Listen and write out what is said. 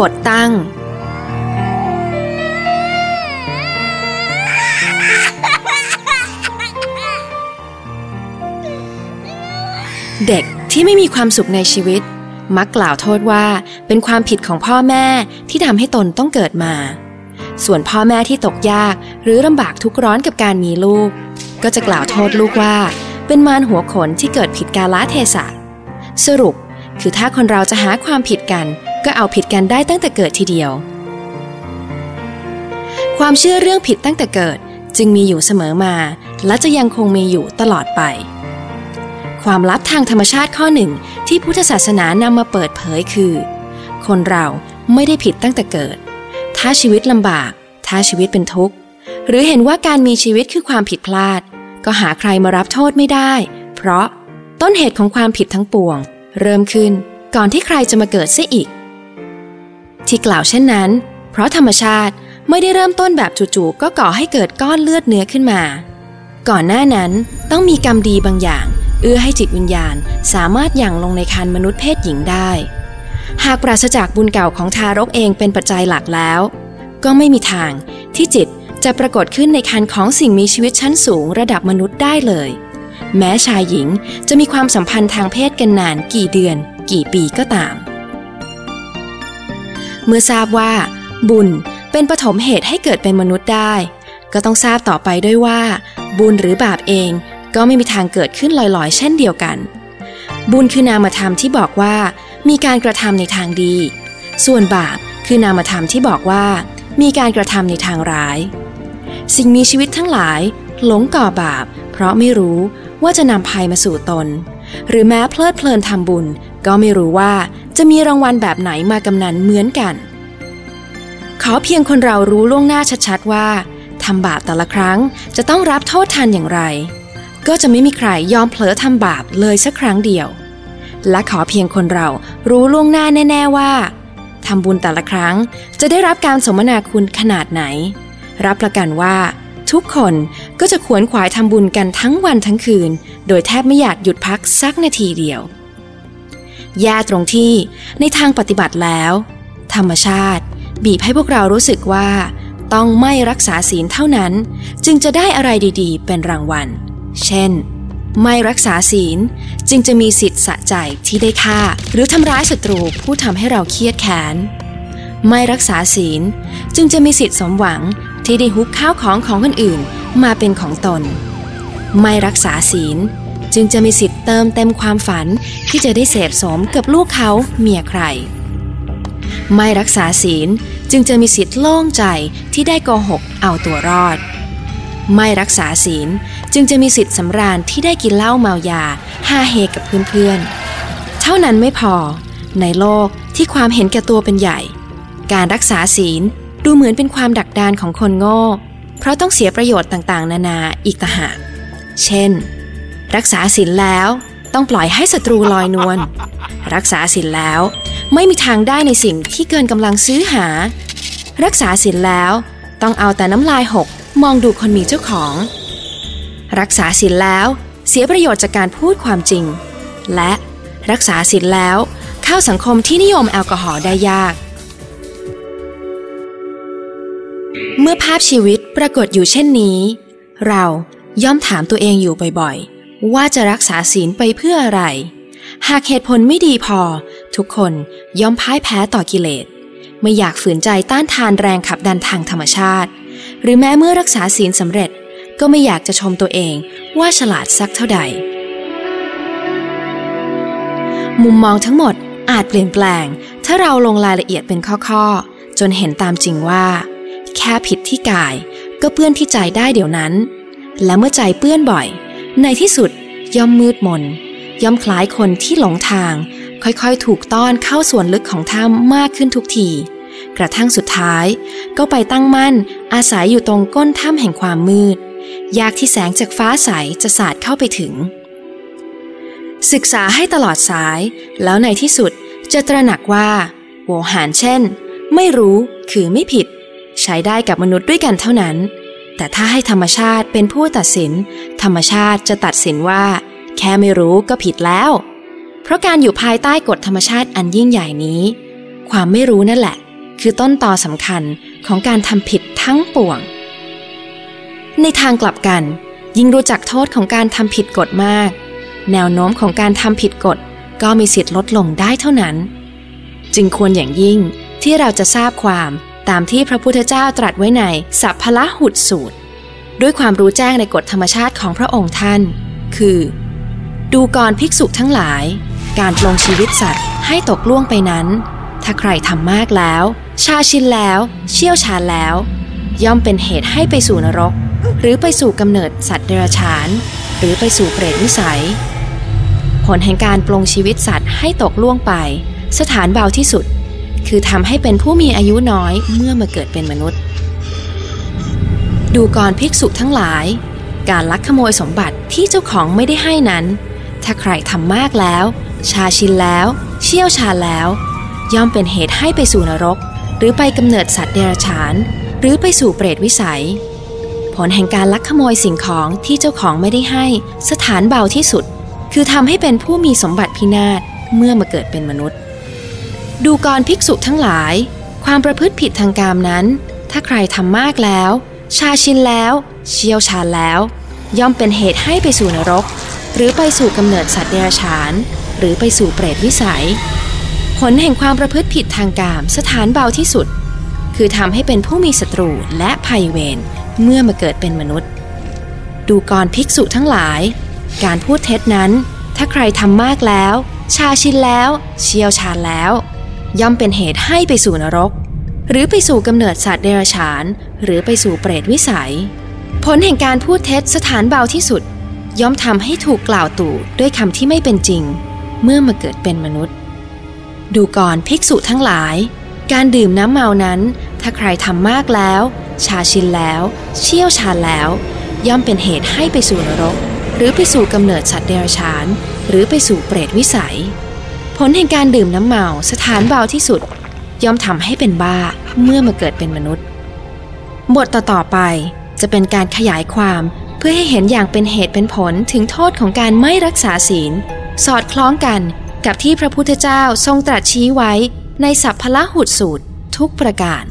บทตั้ง เด็กที่ไม่มีความสุขในชีวิต มักกล่าวโทษว่าเป็นความผิดของพ่อแม่ที่ทำให้ตนต้องเกิดมา ส่วนพ่อแม่ที่ตกยากหรือลำบากทุกร้อนกับการมีลูก ก็จะกล่าวโทษลูกว่า เป็นมารหัวขนที่เกิดผิดกาลเทศะสรุปคือถ้าคนเราจะหาความผิดกัน ก็เอาผิดกันได้ตั้งแต่เกิดทีเดียว ความเชื่อเรื่องผิดตั้งแต่เกิดจึงมีอยู่เสมอมา และจะยังคงมีอยู่ตลอดไป ความลับทางธรรมชาติข้อหนึ่งที่พุทธศาสนานำมาเปิดเผยคือ คนเราไม่ได้ผิดตั้งแต่เกิด ถ้าชีวิตลำบาก ถ้าชีวิตเป็นทุกข์ หรือเห็นว่าการมีชีวิตคือความผิดพลาด ก็หาใครมารับโทษไม่ได้ เพราะต้นเหตุของความผิดทั้งปวง เริ่มขึ้นก่อนที่ใครจะมาเกิดเสียอีก ที่กล่าวเช่นนั้น เพราะธรรมชาติไม่ได้เริ่มต้นแบบจู่ๆก็ก่อให้เกิดก้อนเลือดเนื้อขึ้นมา ก่อนหน้านั้นต้องมีกรรมดีบางอย่าง เอื้อให้จิตวิญญาณสามารถหยั่งลงในคันมนุษย์เพศหญิงได้ หากปราศจากบุญเก่าของทารกเองเป็นปัจจัยหลักแล้ว ก็ไม่มีทางที่จิตจะปรากฏขึ้นในคันของสิ่งมีชีวิตชั้นสูงระดับมนุษย์ได้เลย แม้ชายหญิงจะมีความสัมพันธ์ทางเพศกันนานกี่เดือน กี่ปีก็ตาม เมื่อทราบว่า บุญเป็นปฐมเหตุให้เกิดเป็นมนุษย์ได้ ก็ต้องทราบต่อไปด้วยว่า บุญหรือบาปเองก็ไม่มีทางเกิดขึ้นลอยๆ เช่นเดียวกัน บุญคือนามธรรมที่บอกว่า มีการกระทำในทางดี ส่วนบาปคือนามธรรมที่บอกว่า มีการกระทำในทางร้าย สิ่งมีชีวิตทั้งหลาย หลงก่อบาป เพราะไม่รู้ว่าจะนำภัยมาสู่ตน หรือแม้เพลิดเพลินทำบุญ ก็ไม่รู้ว่า จะมีรางวัลแบบไหนมากำนันเหมือนกัน ขอเพียงคนเรารู้ล่วงหน้าชัดๆว่าทำบาปแต่ละครั้งจะต้องรับโทษทันอย่างไร ก็จะไม่มีใครยอมเผลอทำบาปเลยสักครั้งเดียว และขอเพียงคนเรารู้ล่วงหน้าแน่ ๆว่าทำบุญแต่ละครั้งจะได้รับการสมนาคุณขนาดไหน รับประกันว่า ทุกคนก็จะขวนขวายทำบุญกันทั้งวันทั้งคืน โดยแทบไม่อยากหยุดพักสักนาทีเดียว แย่ตรงที่ในทางปฏิบัติแล้ว ธรรมชาติ บีบให้พวกเรารู้สึกว่า ต้องไม่รักษาศีลเท่านั้น จึงจะได้อะไรดีๆ เป็นรางวัล เช่น ไม่รักษาศีลจึงจะมีสิทธิ์สะใจที่ได้ฆ่า หรือทำร้ายศัตรูผู้ทำให้เราเครียดแค้นไม่รักษาศีลจึงจะมีสิทธิ์สมหวังที่ได้ฮุบข้าวของของคนอื่นมาเป็นของตน ไม่รักษาศีล จึงจะมีสิทธิ์เติมเต็มความฝันที่จะได้เสพสมกับลูกเขาเมียใคร ไม่รักษาศีลจึงจะมีสิทธิ์โล่งใจที่ได้โกหกเอาตัวรอด ไม่รักษาศีลจึงจะมีสิทธิ์สำราญที่ได้กินเหล้าเมายาฮาเฮกับเพื่อนๆ เท่านั้นไม่พอ ในโลกที่ความเห็นแก่ตัวเป็นใหญ่ การรักษาศีลดูเหมือนเป็นความดักดานของคนโง่ เพราะต้องเสียประโยชน์ต่างๆ นานาอีกต่างหาก เช่น รักษาศีลแล้วต้องปล่อยให้ศัตรูลอยนวล รักษาศีลแล้วไม่มีทางได้ในสิ่งที่เกินกำลังซื้อหา รักษาศีลแล้วต้องเอาแต่น้ำลายหกมองดูคนมีเจ้าของ รักษาศีลแล้วเสียประโยชน์จากการพูดความจริง และรักษาศีลแล้วเข้าสังคมที่นิยมแอลกอฮอล์ได้ยาก เมื่อภาพชีวิตปรากฏอยู่เช่นนี้ เราย่อมถามตัวเองอยู่บ่อยๆ ว่าจะรักษาศีลไปเพื่ออะไร หากเหตุผลไม่ดีพอ ทุกคนย่อมพ่ายแพ้ต่อกิเลส ไม่อยากฝืนใจต้านทานแรงขับดันทางธรรมชาติ หรือแม้เมื่อรักษาศีลสำเร็จ ก็ไม่อยากจะชมตัวเองว่าฉลาดสักเท่าใด มุมมองทั้งหมดอาจเปลี่ยนแปลง ถ้าเราลงรายละเอียดเป็นข้อๆ จนเห็นตามจริงว่า แค่ผิดที่กายก็เปื้อนที่ใจได้เดี๋ยวนั้น และเมื่อใจเปื้อนบ่อย ในที่สุดย่อมมืดมน ย่อมคล้ายคนที่หลงทาง ค่อยๆ ถูกต้อนเข้าส่วนลึกของถ้ำมากขึ้นทุกที กระทั่งสุดท้าย ก็ไปตั้งมั่น อาศัยอยู่ตรงก้นถ้ำแห่งความมืด ยากที่แสงจากฟ้าใสจะสาดเข้าไปถึง ศึกษาให้ตลอดสาย แล้วในที่สุดจะตระหนักว่าโวหารเช่น ไม่รู้คือไม่ผิด ใช้ได้กับมนุษย์ด้วยกันเท่านั้น แต่ถ้าให้ธรรมชาติเป็นผู้ตัดสิน ธรรมชาติจะตัดสินว่า แค่ไม่รู้ก็ผิดแล้ว เพราะการอยู่ภายใต้กฎธรรมชาติอันยิ่งใหญ่นี้ ความไม่รู้นั่นแหละ คือต้นต่อสำคัญของการทำผิดทั้งปวง ในทางกลับกัน ยิ่งรู้จักโทษของการทำผิดกฎมาก แนวโน้มของการทำผิดกฎก็มีสิทธิ์ลดลงได้เท่านั้น จึงควรอย่างยิ่งที่เราจะทราบความ ตามที่พระพุทธเจ้าตรัสไว้ในสัพพละหุดสูตร ด้วยความรู้แจ้งในกฎธรรมชาติของพระองค์ท่าน คือ ดูกรภิกษุทั้งหลาย การปลงชีวิตสัตว์ให้ตกล่วงไปนั้น ถ้าใครทำมากแล้ว ชาชินแล้ว เชี่ยวชาญแล้ว ย่อมเป็นเหตุให้ไปสู่นรก หรือไปสู่กำเนิดสัตว์เดรัจฉาน หรือไปสู่เปรตวิสัย ผลแห่งการปลงชีวิตสัตว์ให้ตกล่วงไป สถานเบาที่สุด คือทำให้เป็นผู้มีอายุน้อยเมื่อมาเกิดเป็นมนุษย์ ดูกรภิกษุทั้งหลาย การลักขโมยสมบัติที่เจ้าของไม่ได้ให้นั้น ถ้าใครทำมากแล้ว ชาชินแล้ว เชี่ยวชาญแล้ว ย่อมเป็นเหตุให้ไปสู่นรก หรือไปกำเนิดสัตว์เดรัจฉาน หรือไปสู่เปรตวิสัย ผลแห่งการลักขโมยสิ่งของที่เจ้าของไม่ได้ให้ สถานเบาที่สุด คือทำให้เป็นผู้มีสมบัติพินาศเมื่อมาเกิดเป็นมนุษย์ ดูกรภิกษุทั้งหลาย ความประพฤติผิดทางกามนั้น ถ้าใครทำมากแล้ว ชาชินแล้ว เชี่ยวชาญแล้ว ย่อมเป็นเหตุให้ไปสู่นรก หรือไปสู่กำเนิดสัตว์เดรัจฉาน หรือไปสู่เปรตวิสัย ผลแห่งความประพฤติผิดทางกามสถานเบาที่สุด คือทำให้เป็นผู้มีศัตรูและภัยเวรเมื่อมาเกิดเป็นมนุษย์ ดูกรภิกษุทั้งหลาย การพูดเท็จนั้น ถ้าใครทำมากแล้ว ชาชินแล้ว เชี่ยวชาญแล้ว ย่อมเป็นเหตุให้ไปสู่นรก หรือไปสู่กำเนิดสัตว์เดรัจฉาน หรือไปสู่เปรตวิสัย ผลแห่งการพูดเท็จสถานเบาที่สุด ย่อมทำให้ถูกกล่าวตู่ด้วยคำที่ไม่เป็นจริง เมื่อมาเกิดเป็นมนุษย์ ดูก่อนภิกษุทั้งหลาย การดื่มน้ำเมานั้น ถ้าใครทำมากแล้ว ชาชินแล้ว เชี่ยวชาญแล้ว ย่อมเป็นเหตุให้ไปสู่นรก หรือไปสู่กำเนิดสัตว์เดรัจฉาน หรือไปสู่เปรตวิสัย ผลแห่งการดื่มน้ำเมาสถานเบาที่สุด ย่อมทำให้เป็นบ้าเมื่อมาเกิดเป็นมนุษย์ บทต่อๆไปจะเป็นการขยายความเพื่อให้เห็นอย่างเป็นเหตุเป็นผลถึงโทษของการไม่รักษาศีล สอดคล้องกันกับที่พระพุทธเจ้าทรงตรัสชี้ไว้ในสัพพละหุดสูตรทุกประการ